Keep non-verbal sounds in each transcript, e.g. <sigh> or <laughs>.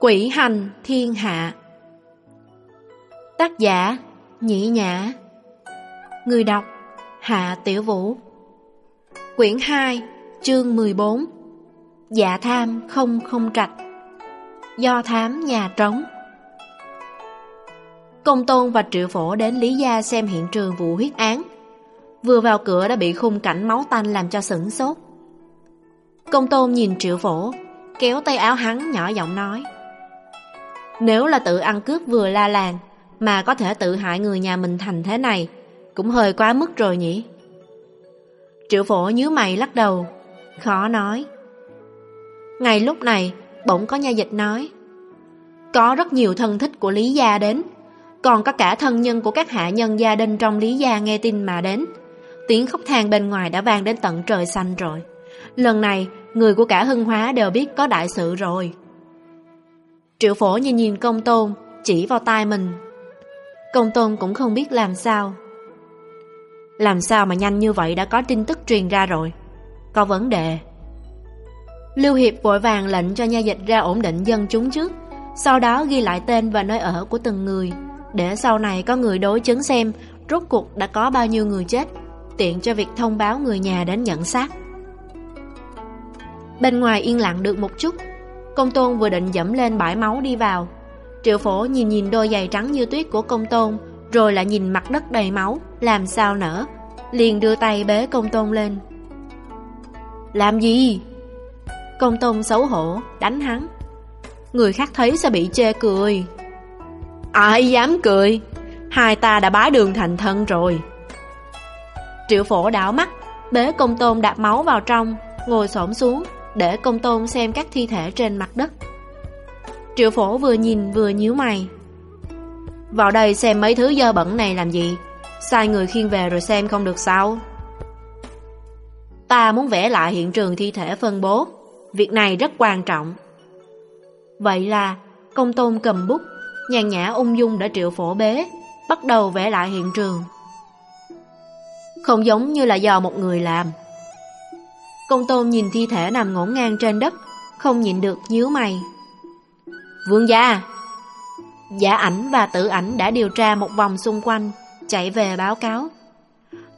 Quỷ hành thiên hạ. Tác giả, Nhĩ Nhã. Người đọc, Hạ Tiểu Vũ. Quyển 2 Chương 14 Dạ tham không không trạch. Do thám nhà trống. Công tôn và triệu phổ đến Lý Gia xem hiện trường vụ huyết án. Vừa vào cửa đã bị khung cảnh máu tanh làm cho sửng sốt. Công tôn nhìn triệu phổ, Kéo tay áo hắn nhỏ giọng nói. Nếu là tự ăn cướp vừa la làng, Mà có thể tự hại người nhà mình thành thế này, Cũng hơi quá mức rồi nhỉ? Triệu phổ nhíu mày lắc đầu, Khó nói. Ngay lúc này, Bỗng có nha dịch nói, Có rất nhiều thân thích của Lý Gia đến, Còn có cả thân nhân của các hạ nhân gia đình trong Lý Gia nghe tin mà đến. Tiếng khóc than bên ngoài đã vang đến tận trời xanh rồi. Lần này, Người của cả hưng hóa đều biết có đại sự rồi. Triệu phổ nhìn nhìn công tôn, Chỉ vào tai mình. Công tôn cũng không biết làm sao. Làm sao mà nhanh như vậy đã có tin tức truyền ra rồi? Có vấn đề. Lưu Hiệp vội vàng lệnh cho nha dịch ra ổn định dân chúng trước, Sau đó ghi lại tên và nơi ở của từng người, Để sau này có người đối chứng xem Rốt cuộc đã có bao nhiêu người chết, Tiện cho việc thông báo người nhà đến nhận xác. Bên ngoài yên lặng được một chút Công tôn vừa định dẫm lên bãi máu đi vào. Triệu phổ nhìn nhìn đôi giày trắng như tuyết của công tôn, Rồi lại nhìn mặt đất đầy máu, Làm sao nở, Liền đưa tay bế công tôn lên. Làm gì? Công tôn xấu hổ, Đánh hắn. Người khác thấy sẽ bị chê cười. Ai dám cười? Hai ta đã bái đường thành thân rồi. Triệu phổ đảo mắt, Bế công tôn đạp máu vào trong, Ngồi xổm xuống để công tôn xem các thi thể trên mặt đất. Triệu phổ vừa nhìn vừa nhíu mày. Vào đây xem mấy thứ dơ bẩn này làm gì? Sai người khiêng về rồi xem không được sao? Ta muốn vẽ lại hiện trường thi thể phân bố. Việc này rất quan trọng. Vậy là công tôn cầm bút, nhàn nhã ung dung đã triệu phổ bế, bắt đầu vẽ lại hiện trường. Không giống như là do một người làm. Công tôn nhìn thi thể nằm ngổn ngang trên đất, Không nhịn được nhíu mày. Vương gia! Giả ảnh và tử ảnh đã điều tra một vòng xung quanh, Chạy về báo cáo.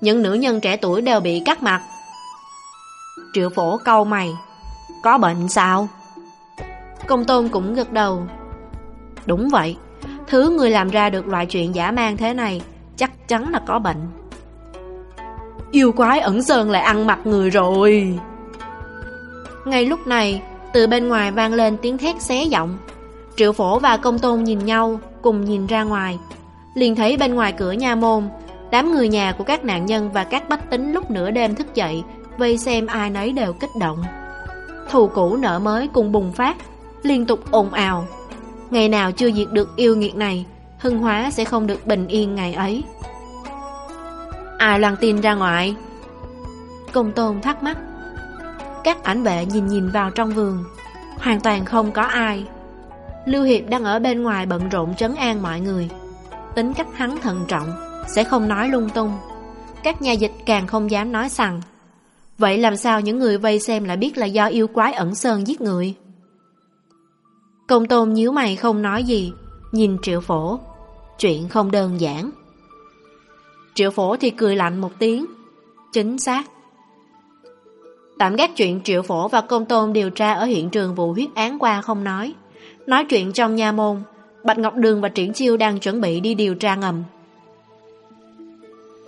Những nữ nhân trẻ tuổi đều bị cắt mặt. Triệu phổ câu mày. Có bệnh sao? Công tôn cũng gật đầu. Đúng vậy. Thứ người làm ra được loại chuyện giả mang thế này, Chắc chắn là có bệnh. Yêu quái ẩn sơn lại ăn mặt người rồi. Ngay lúc này, Từ bên ngoài vang lên tiếng thét xé giọng. Triệu phổ và công tôn nhìn nhau, Cùng nhìn ra ngoài. Liền thấy bên ngoài cửa nha môn, Đám người nhà của các nạn nhân và các bách tính lúc nửa đêm thức dậy, Vây xem ai nấy đều kích động. Thù cũ nợ mới cùng bùng phát, Liên tục ồn ào. Ngày nào chưa diệt được yêu nghiệt này, Hưng hóa sẽ không được bình yên ngày ấy. Ai loan tin ra ngoài? Công tôn thắc mắc. Các ảnh vệ nhìn nhìn vào trong vườn. Hoàn toàn không có ai. Lưu Hiệp đang ở bên ngoài bận rộn trấn an mọi người. Tính cách hắn thận trọng, Sẽ không nói lung tung. Các nhà dịch càng không dám nói rằng, Vậy làm sao những người vây xem lại biết là do yêu quái ẩn sơn giết người? Công tôn nhíu mày không nói gì, Nhìn triệu phổ. Chuyện không đơn giản. Triệu phổ thì cười lạnh một tiếng. Chính xác. Tạm gác chuyện triệu phổ và công tôn điều tra Ở hiện trường vụ huyết án qua không nói. Nói chuyện trong nha môn, Bạch Ngọc Đường và Triển Chiêu đang chuẩn bị đi điều tra ngầm.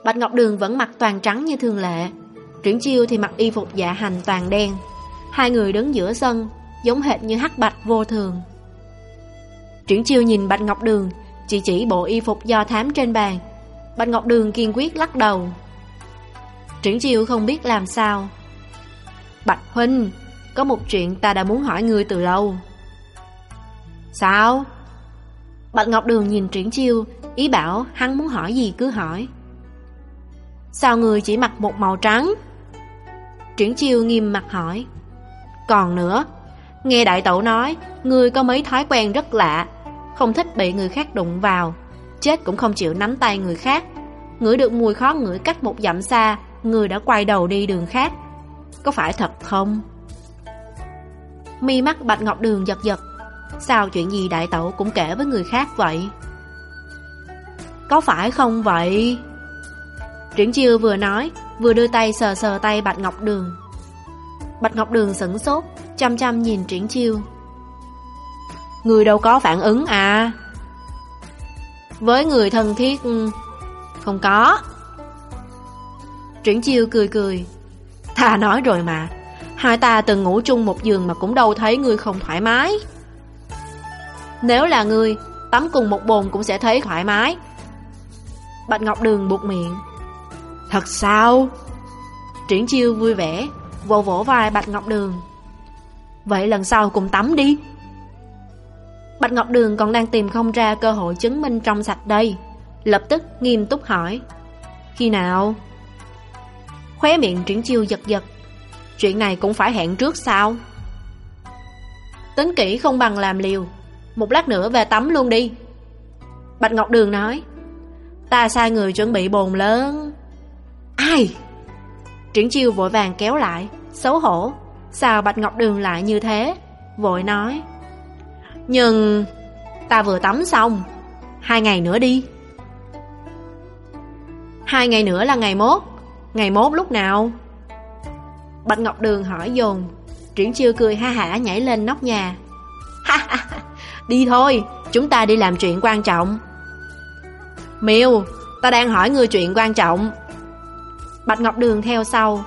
Bạch Ngọc Đường vẫn mặc toàn trắng như thường lệ, Triển Chiêu thì mặc y phục dạ hành toàn đen. Hai người đứng giữa sân, Giống hệt như hắc bạch vô thường. Triển Chiêu nhìn Bạch Ngọc Đường, Chỉ chỉ bộ y phục do thám trên bàn Bạch Ngọc Đường kiên quyết lắc đầu. Triển chiêu không biết làm sao. Bạch Huynh, Có một chuyện ta đã muốn hỏi ngươi từ lâu. Sao? Bạch Ngọc Đường nhìn Triển Chiêu, Ý bảo hắn muốn hỏi gì cứ hỏi. Sao người chỉ mặc một màu trắng? Triển Chiêu nghiêm mặt hỏi. Còn nữa, Nghe đại tẩu nói, Ngươi có mấy thói quen rất lạ, Không thích bị người khác đụng vào. Chết cũng không chịu nắm tay người khác. Ngửi được mùi khó ngửi cách một dặm xa, Người đã quay đầu đi đường khác. Có phải thật không? Mi mắt Bạch Ngọc Đường giật giật. Sao chuyện gì đại tẩu cũng kể với người khác vậy? Có phải không vậy? Triển chiêu vừa nói, Vừa đưa tay sờ sờ tay Bạch Ngọc Đường. Bạch Ngọc Đường sửng sốt, Chăm chăm nhìn Triển chiêu. Người đâu có phản ứng à? Với người thân thiết? Ừ, không có. Triển chiêu cười cười. Ta nói rồi mà. Hai ta từng ngủ chung một giường mà cũng đâu thấy ngươi không thoải mái. Nếu là ngươi, Tắm cùng một bồn cũng sẽ thấy thoải mái. Bạch Ngọc Đường buộc miệng. Thật sao? Triển chiêu vui vẻ, Vỗ vỗ vai Bạch Ngọc Đường. Vậy lần sau cùng tắm đi. Bạch Ngọc Đường còn đang tìm không ra cơ hội chứng minh trong sạch đây. Lập tức nghiêm túc hỏi, Khi nào? Khóe miệng triển chiêu giật giật, Chuyện này cũng phải hẹn trước sao? Tính kỹ không bằng làm liều, Một lát nữa về tắm luôn đi. Bạch Ngọc Đường nói, Ta sai người chuẩn bị bồn lớn. Ai? Triển chiêu vội vàng kéo lại, Xấu hổ, Sao Bạch Ngọc Đường lại như thế? Vội nói nhưng Ta vừa tắm xong. Hai ngày nữa đi. Hai ngày nữa là ngày mốt. Ngày mốt lúc nào? Bạch Ngọc Đường hỏi dồn. Triển chiêu cười ha hả nhảy lên nóc nhà. Ha ha Đi thôi, Chúng ta đi làm chuyện quan trọng. Miêu, Ta đang hỏi ngươi chuyện quan trọng. Bạch Ngọc Đường theo sau.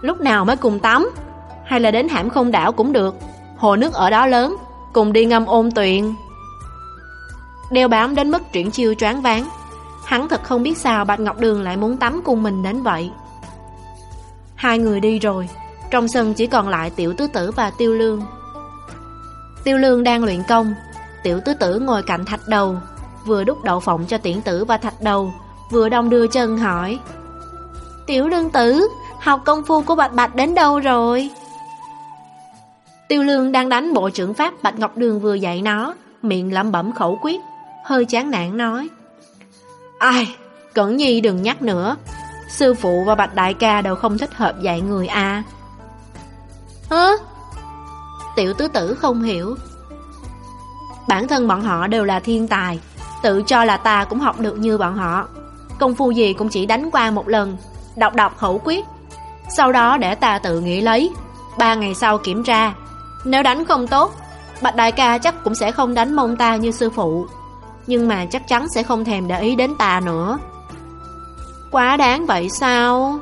Lúc nào mới cùng tắm? Hay là đến hãm không đảo cũng được. Hồ nước ở đó lớn. Cùng đi ngâm ôn tuyền. Đeo bám đến mức triển chiêu choáng váng, Hắn thật không biết sao Bạch Ngọc Đường lại muốn tắm cùng mình đến vậy. Hai người đi rồi, Trong sân chỉ còn lại tiểu tứ tử và tiêu lương. Tiêu lương đang luyện công, Tiểu tứ tử ngồi cạnh thạch đầu, Vừa đút đậu phộng cho tiễn tử và thạch đầu, Vừa đông đưa chân hỏi. Tiểu lương tử, Học công phu của Bạch Bạch đến đâu rồi? Tiêu lương đang đánh bộ trưởng Pháp Bạch Ngọc Đường vừa dạy nó, Miệng lẩm bẩm khẩu quyết, Hơi chán nản nói. Ai, Cẩn Nhi đừng nhắc nữa, Sư phụ và Bạch Đại ca đều không thích hợp dạy người à Hả? Tiểu tứ tử không hiểu. Bản thân bọn họ đều là thiên tài, Tự cho là ta cũng học được như bọn họ. Công phu gì cũng chỉ đánh qua một lần, Đọc đọc khẩu quyết. Sau đó để ta tự nghĩ lấy, Ba ngày sau kiểm tra. Nếu đánh không tốt, Bạch đại ca chắc cũng sẽ không đánh mông ta như sư phụ. Nhưng mà chắc chắn sẽ không thèm để ý đến ta nữa. Quá đáng vậy sao?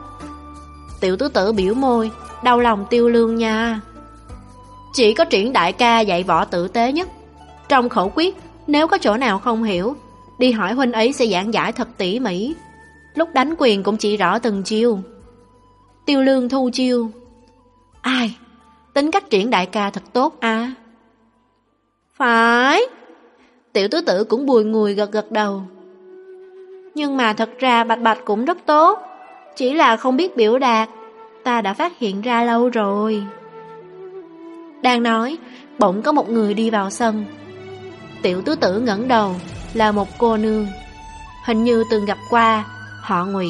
Tiểu tứ tử biểu môi, Đau lòng tiêu lương nha. Chỉ có triển đại ca dạy võ tử tế nhất. Trong khẩu quyết, Nếu có chỗ nào không hiểu, Đi hỏi huynh ấy sẽ giảng giải thật tỉ mỉ. Lúc đánh quyền cũng chỉ rõ từng chiêu. Tiêu lương thu chiêu. Ai? Tính cách triển đại ca thật tốt à Phải. Tiểu tứ tử cũng bùi ngùi gật gật đầu. Nhưng mà thật ra bạch bạch cũng rất tốt. Chỉ là không biết biểu đạt. Ta đã phát hiện ra lâu rồi. Đang nói, Bỗng có một người đi vào sân. Tiểu tứ tử ngẩng đầu, Là một cô nương. Hình như từng gặp qua, Họ ngụy,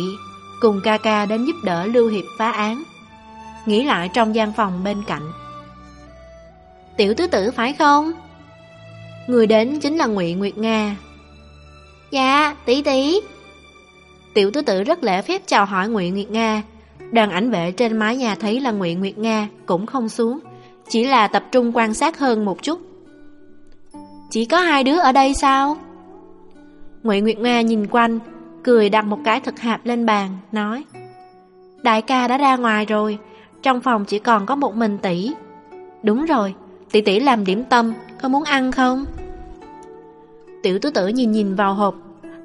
Cùng ca ca đến giúp đỡ Lưu Hiệp phá án. Nghĩ lại trong gian phòng bên cạnh. Tiểu tứ tử phải không? Người đến chính là Ngụy Nguyệt Nga. Dạ, tỷ tỷ. Tiểu tứ tử rất lễ phép chào hỏi Ngụy Nguyệt Nga. Đoàn ảnh vệ trên mái nhà thấy là Ngụy Nguyệt Nga Cũng không xuống Chỉ là tập trung quan sát hơn một chút. Chỉ có hai đứa ở đây sao? Ngụy Nguyệt Nga nhìn quanh Cười đặt một cái thật hạp lên bàn Nói Đại ca đã ra ngoài rồi trong phòng chỉ còn có một mình tỷ. Đúng rồi, Tỷ tỷ làm điểm tâm, Có muốn ăn không? Tiểu tứ tử nhìn nhìn vào hộp,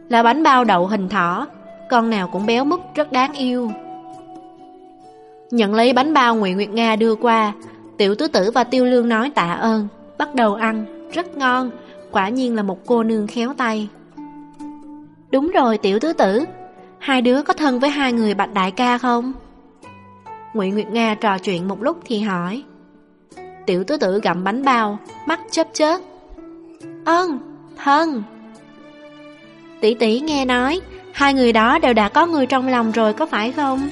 Là bánh bao đậu hình thỏ, Con nào cũng béo mút rất đáng yêu. Nhận lấy bánh bao Nguyễn Nguyệt Nga đưa qua, Tiểu tứ tử và tiêu lương nói tạ ơn, Bắt đầu ăn, Rất ngon, Quả nhiên là một cô nương khéo tay. Đúng rồi, tiểu tứ tử, Hai đứa có thân với hai người bạch đại ca không? Nguyễn Nguyệt Nga trò chuyện một lúc thì hỏi. Tiểu tứ tử gặm bánh bao Mắt chớp chớp. Ơn, thân. Tỷ tỷ nghe nói Hai người đó đều đã có người trong lòng rồi có phải không?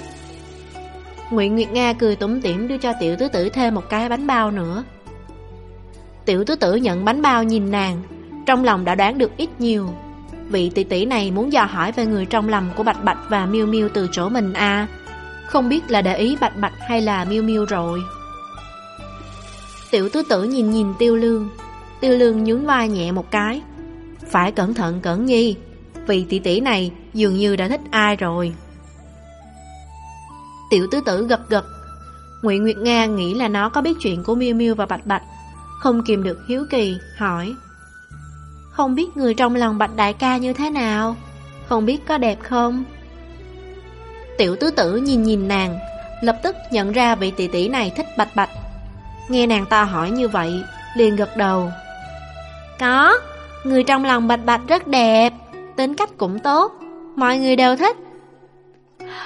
Nguyễn Nguyệt Nga cười tủm tỉm đưa cho tiểu tứ tử thêm một cái bánh bao nữa. Tiểu tứ tử nhận bánh bao nhìn nàng Trong lòng đã đoán được ít nhiều. Vị tỷ tỷ này muốn dò hỏi về người trong lòng của Bạch Bạch và Miêu Miêu từ chỗ mình à? Không biết là để ý Bạch Bạch hay là Miêu Miêu rồi. Tiểu tứ tử nhìn nhìn tiêu lương. Tiêu lương nhún vai nhẹ một cái. Phải cẩn thận, cẩn nhi. Vì tỷ tỷ này dường như đã thích ai rồi. Tiểu tứ tử gật gật. Nguyễn Nguyệt Nga nghĩ là nó có biết chuyện của Miêu Miêu và Bạch Bạch. Không kìm được hiếu kỳ, Hỏi. Không biết người trong lòng Bạch Đại ca như thế nào? Không biết có đẹp không? Tiểu tứ tử nhìn nhìn nàng Lập tức nhận ra vị tỷ tỷ này thích Bạch Bạch. Nghe nàng ta hỏi như vậy liền gật đầu. Có Người trong lòng Bạch Bạch rất đẹp Tính cách cũng tốt Mọi người đều thích.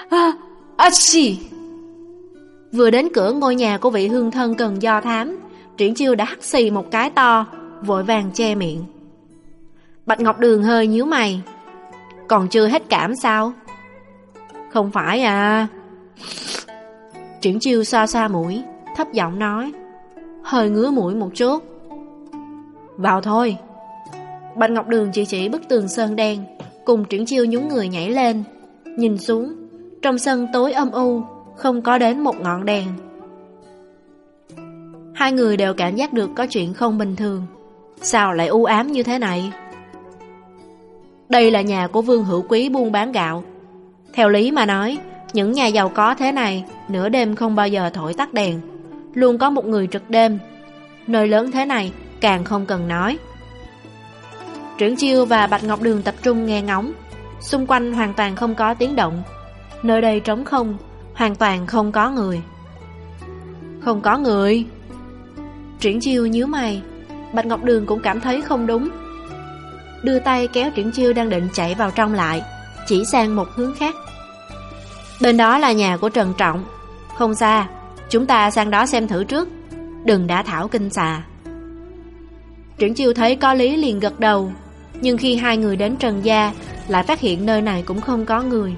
À, à xì. Vừa đến cửa ngôi nhà của vị hương thân cần do thám Triển chiêu đã hắt xì một cái to Vội vàng che miệng. Bạch Ngọc Đường hơi nhíu mày. Còn chưa hết cảm sao không phải à. Triển chiêu xoa xoa mũi, Thấp giọng nói. Hơi ngứa mũi một chút. Vào thôi. Bạch Ngọc Đường chỉ chỉ bức tường sơn đen, Cùng triển chiêu nhún người nhảy lên. Nhìn xuống, Trong sân tối âm u, Không có đến một ngọn đèn. Hai người đều cảm giác được có chuyện không bình thường. Sao lại u ám như thế này? Đây là nhà của Vương Hữu Quý buôn bán gạo. Theo lý mà nói, Những nhà giàu có thế này, Nửa đêm không bao giờ thổi tắt đèn. Luôn có một người trực đêm. Nơi lớn thế này, càng không cần nói. Trưởng Chiêu và Bạch Ngọc Đường tập trung nghe ngóng. Xung quanh hoàn toàn không có tiếng động. Nơi đây trống không, Hoàn toàn không có người. Không có người. Triển Chiêu nhíu mày. Bạch Ngọc Đường cũng cảm thấy không đúng. Đưa tay kéo Triển Chiêu đang định chạy vào trong lại. Chỉ sang một hướng khác. Bên đó là nhà của Trần Trọng. Không xa, Chúng ta sang đó xem thử trước. Đừng đã thảo kinh xà. Triển Chiêu thấy có lý liền gật đầu, Nhưng khi hai người đến Trần Gia, Lại phát hiện nơi này cũng không có người.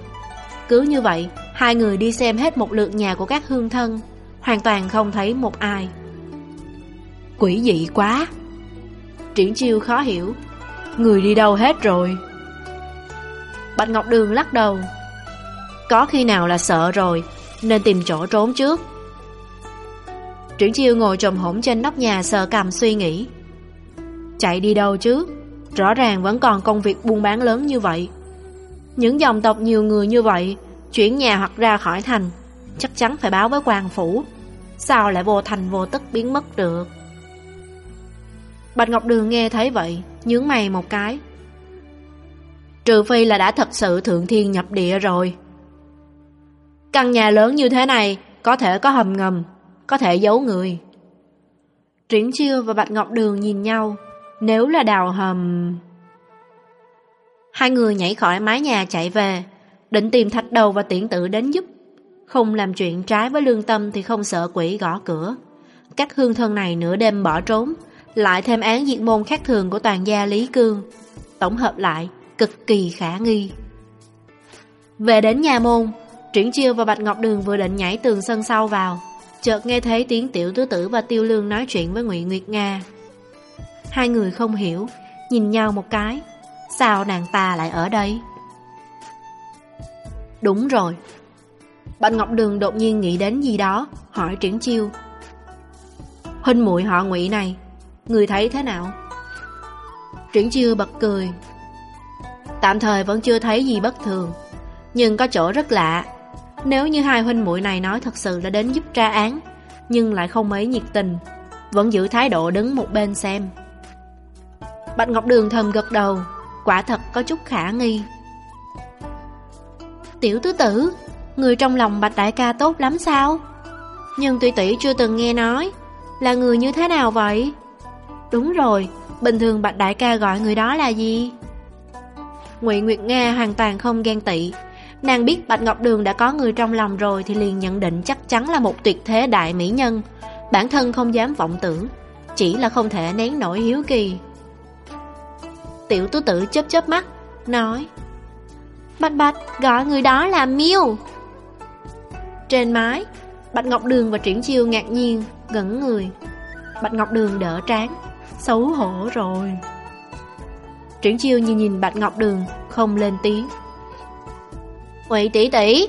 Cứ như vậy, Hai người đi xem hết một lượt nhà của các hương thân, Hoàn toàn không thấy một ai. Quỷ dị quá! Triển Chiêu khó hiểu. Người đi đâu hết rồi? Bạch Ngọc Đường lắc đầu. Có khi nào là sợ rồi, Nên tìm chỗ trốn trước. Triển Chiêu ngồi trồm hổm trên nóc nhà sờ cầm suy nghĩ. Chạy đi đâu chứ? Rõ ràng vẫn còn công việc buôn bán lớn như vậy. Những dòng tộc nhiều người như vậy, Chuyển nhà hoặc ra khỏi thành, Chắc chắn phải báo với quan phủ. Sao lại vô thành vô tức biến mất được? Bạch Ngọc Đường nghe thấy vậy, Nhướng mày một cái. Trừ phi là đã thật sự thượng thiên nhập địa rồi. Căn nhà lớn như thế này Có thể có hầm ngầm, Có thể giấu người. Triển Chiêu và Bạch Ngọc Đường nhìn nhau, Nếu là đào hầm. Hai người nhảy khỏi mái nhà chạy về, Định tìm thạch đầu và tiện tử đến giúp. Không làm chuyện trái với lương tâm Thì không sợ quỷ gõ cửa. Các hương thân này nửa đêm bỏ trốn, Lại thêm án diệt môn khác thường Của toàn gia Lý Cương. Tổng hợp lại cực kỳ khả nghi. Về đến nhà môn, Triển Chiêu và Bạch Ngọc Đường vừa định nhảy tường sân sau vào, Chợt nghe thấy tiếng tiểu tứ tử và tiêu lương nói chuyện với Ngụy Nguyệt Nga. Hai người không hiểu, Nhìn nhau một cái, Sao nàng ta lại ở đây? Đúng rồi. Bạch Ngọc Đường đột nhiên nghĩ đến gì đó, Hỏi Triển Chiêu. Huynh muội họ Ngụy này, Người thấy thế nào? Triển Chiêu bật cười. Tạm thời vẫn chưa thấy gì bất thường. Nhưng có chỗ rất lạ. Nếu như hai huynh muội này nói thật sự là đến giúp tra án, Nhưng lại không mấy nhiệt tình, Vẫn giữ thái độ đứng một bên xem. Bạch Ngọc Đường thầm gật đầu, Quả thật có chút khả nghi. Tiểu tứ tử, Người trong lòng Bạch Đại ca tốt lắm sao? Nhưng tuy tỷ chưa từng nghe nói, Là người như thế nào vậy? Đúng rồi, Bình thường Bạch Đại ca gọi người đó là gì? Ngụy Nguyệt Nga hoàn toàn không ghen tị. Nàng biết Bạch Ngọc Đường đã có người trong lòng rồi Thì liền nhận định chắc chắn là một tuyệt thế đại mỹ nhân. Bản thân không dám vọng tưởng, Chỉ là không thể nén nổi hiếu kỳ. Tiểu tú tử chớp chớp mắt, Nói, Bạch Bạch, gọi người đó là Miêu. Trên mái, Bạch Ngọc Đường và Triển Chiêu ngạc nhiên, Ngẩn người. Bạch Ngọc Đường đỡ trán, Xấu hổ rồi. Triển chiêu nhìn nhìn Bạch Ngọc Đường, Không lên tiếng. Ngụy tỷ tỷ.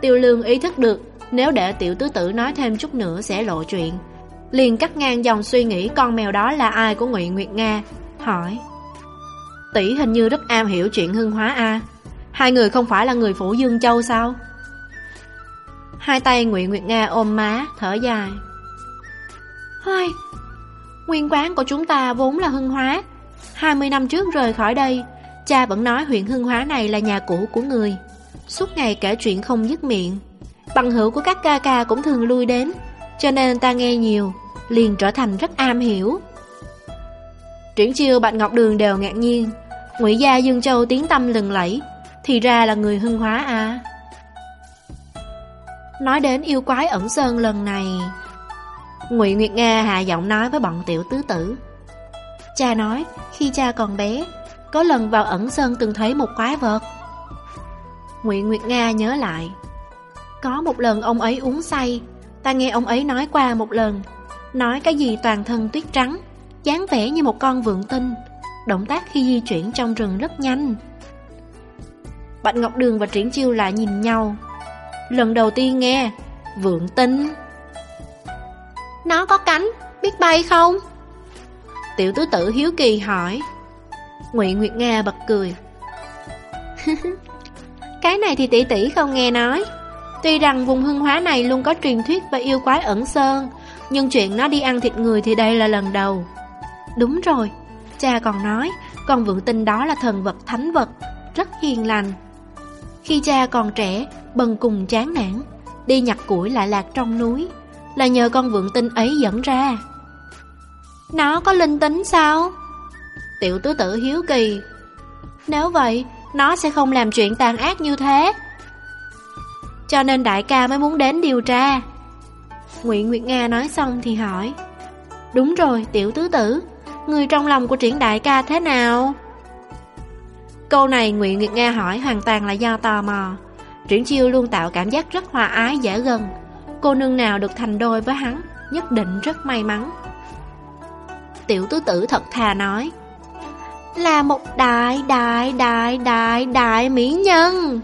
Tiêu lương ý thức được, Nếu để tiểu tứ tử nói thêm chút nữa sẽ lộ chuyện. Liền cắt ngang dòng suy nghĩ Con mèo đó là ai của Ngụy Nguyệt Nga, Hỏi. Tỷ hình như rất am hiểu chuyện hương hóa A. Hai người không phải là người phủ Dương Châu sao? Hai tay Ngụy Nguyệt Nga ôm má, Thở dài. Hai Nguyên quán của chúng ta vốn là hưng hóa 20 năm trước rời khỏi đây, Cha vẫn nói huyện hưng hóa này là nhà cũ của người. Suốt ngày kể chuyện không dứt miệng, Bằng hữu của các ca ca cũng thường lui đến, Cho nên ta nghe nhiều, Liền trở thành rất am hiểu. Triển chiêu, Bạch Ngọc Đường đều ngạc nhiên. Ngụy gia Dương Châu tiếng tâm lừng lẫy, Thì ra là người hưng hóa à. Nói đến yêu quái ẩn sơn lần này, Ngụy Nguyệt Nga hạ giọng nói với bọn tiểu tứ tử. Cha nói, khi cha còn bé, Có lần vào ẩn sơn từng thấy một quái vật. Ngụy Nguyệt Nga nhớ lại, Có một lần ông ấy uống say, Ta nghe ông ấy nói qua một lần, Nói cái gì toàn thân tuyết trắng, dáng vẻ như một con vượn tinh, Động tác khi di chuyển trong rừng rất nhanh. Bạch Ngọc Đường và Triển Chiêu lại nhìn nhau. Lần đầu tiên nghe, Vượng tinh? Nó có cánh, Biết bay không? Tiểu tứ tử hiếu kỳ hỏi. Ngụy Nguyệt Nga bật cười. <laughs> Cái này thì tỷ tỷ không nghe nói. Tuy rằng vùng hương hóa này luôn có truyền thuyết về yêu quái ẩn sơn Nhưng chuyện nó đi ăn thịt người thì đây là lần đầu. Đúng rồi Cha còn nói Con vượng tinh đó là thần vật thánh vật Rất hiền lành. Khi cha còn trẻ Bần cùng chán nản Đi nhặt củi lại lạc trong núi Là nhờ con vượng tinh ấy dẫn ra nó có linh tính sao? Tiểu tứ tử hiếu kỳ. Nếu vậy, Nó sẽ không làm chuyện tàn ác như thế. Cho nên đại ca mới muốn đến điều tra. Nguyễn Nguyệt Nga nói xong thì hỏi, Đúng rồi, tiểu tứ tử, Người trong lòng của triển đại ca thế nào? Câu này Nguyễn Nguyệt Nga hỏi hoàn toàn là do tò mò. Triển chiêu luôn tạo cảm giác rất hòa ái dễ gần. Cô nương nào được thành đôi với hắn, Nhất định rất may mắn. Tiểu tứ tử thật thà nói Là một đại đại đại đại đại mỹ nhân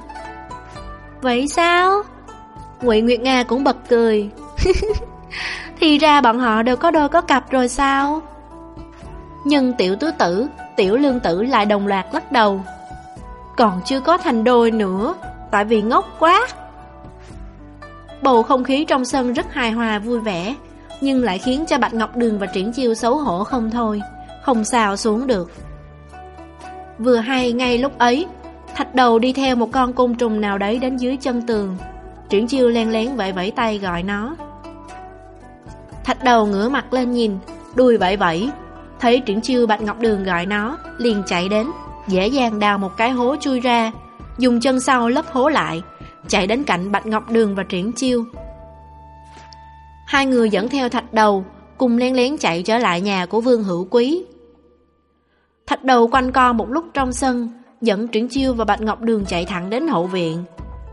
Vậy sao? Ngụy Nguyệt Nga cũng bật cười. cười <laughs> Thì ra bọn họ đều có đôi có cặp rồi sao? Nhưng tiểu tứ tử, tiểu lương tử lại đồng loạt lắc đầu Còn chưa có thành đôi nữa Tại vì ngốc quá Bầu không khí trong sân rất hài hòa vui vẻ nhưng lại khiến cho Bạch Ngọc Đường và Triển Chiêu xấu hổ không thôi, Không sao xuống được. Vừa hay, ngay lúc ấy, Thạch đầu đi theo một con côn trùng nào đấy đến dưới chân tường. Triển Chiêu len lén vẫy vẫy tay gọi nó. Thạch đầu ngửa mặt lên nhìn, Đuôi vẫy vẫy. Thấy triển chiêu, Bạch Ngọc Đường gọi nó, Liền chạy đến, Dễ dàng đào một cái hố chui ra, Dùng chân sau lấp hố lại, Chạy đến cạnh Bạch Ngọc Đường và triển chiêu. Hai người dẫn theo thạch đầu Cùng lén lén chạy trở lại nhà của Vương Hữu Quý Thạch đầu quanh co một lúc trong sân Dẫn triển chiêu và Bạch Ngọc Đường chạy thẳng đến hậu viện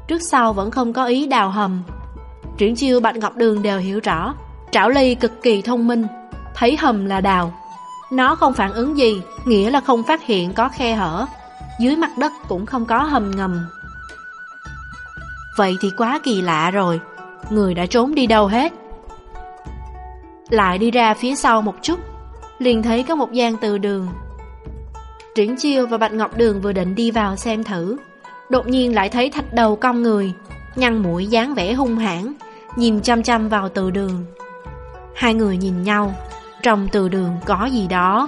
Trước sau vẫn không có ý đào hầm Triển chiêu Bạch Ngọc Đường đều hiểu rõ Trảo Ly cực kỳ thông minh Thấy hầm là đào nó không phản ứng gì, nghĩa là không phát hiện có khe hở. Dưới mặt đất cũng không có hầm ngầm. Vậy thì quá kỳ lạ rồi, người đã trốn đi đâu hết. Lại đi ra phía sau một chút, liền thấy có một gian từ đường. Triển Chiêu và Bạch Ngọc Đường vừa định đi vào xem thử, đột nhiên lại thấy thạch đầu cong người, nhăn mũi dáng vẻ hung hãn, nhìn chăm chăm vào từ đường. Hai người nhìn nhau, trong từ đường có gì đó